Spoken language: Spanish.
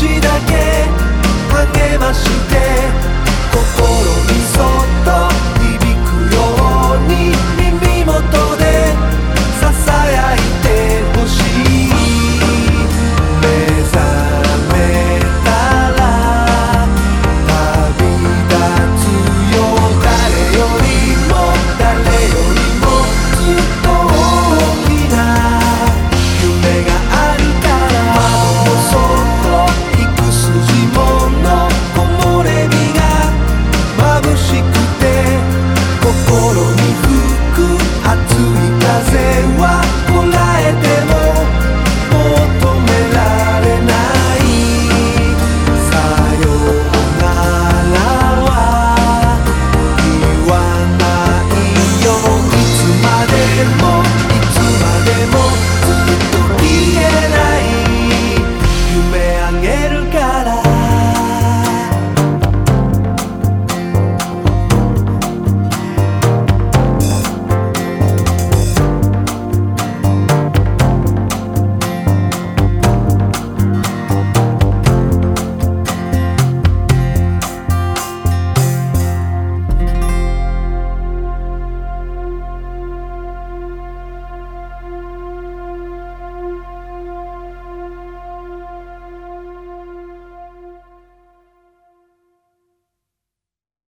期待 plantas de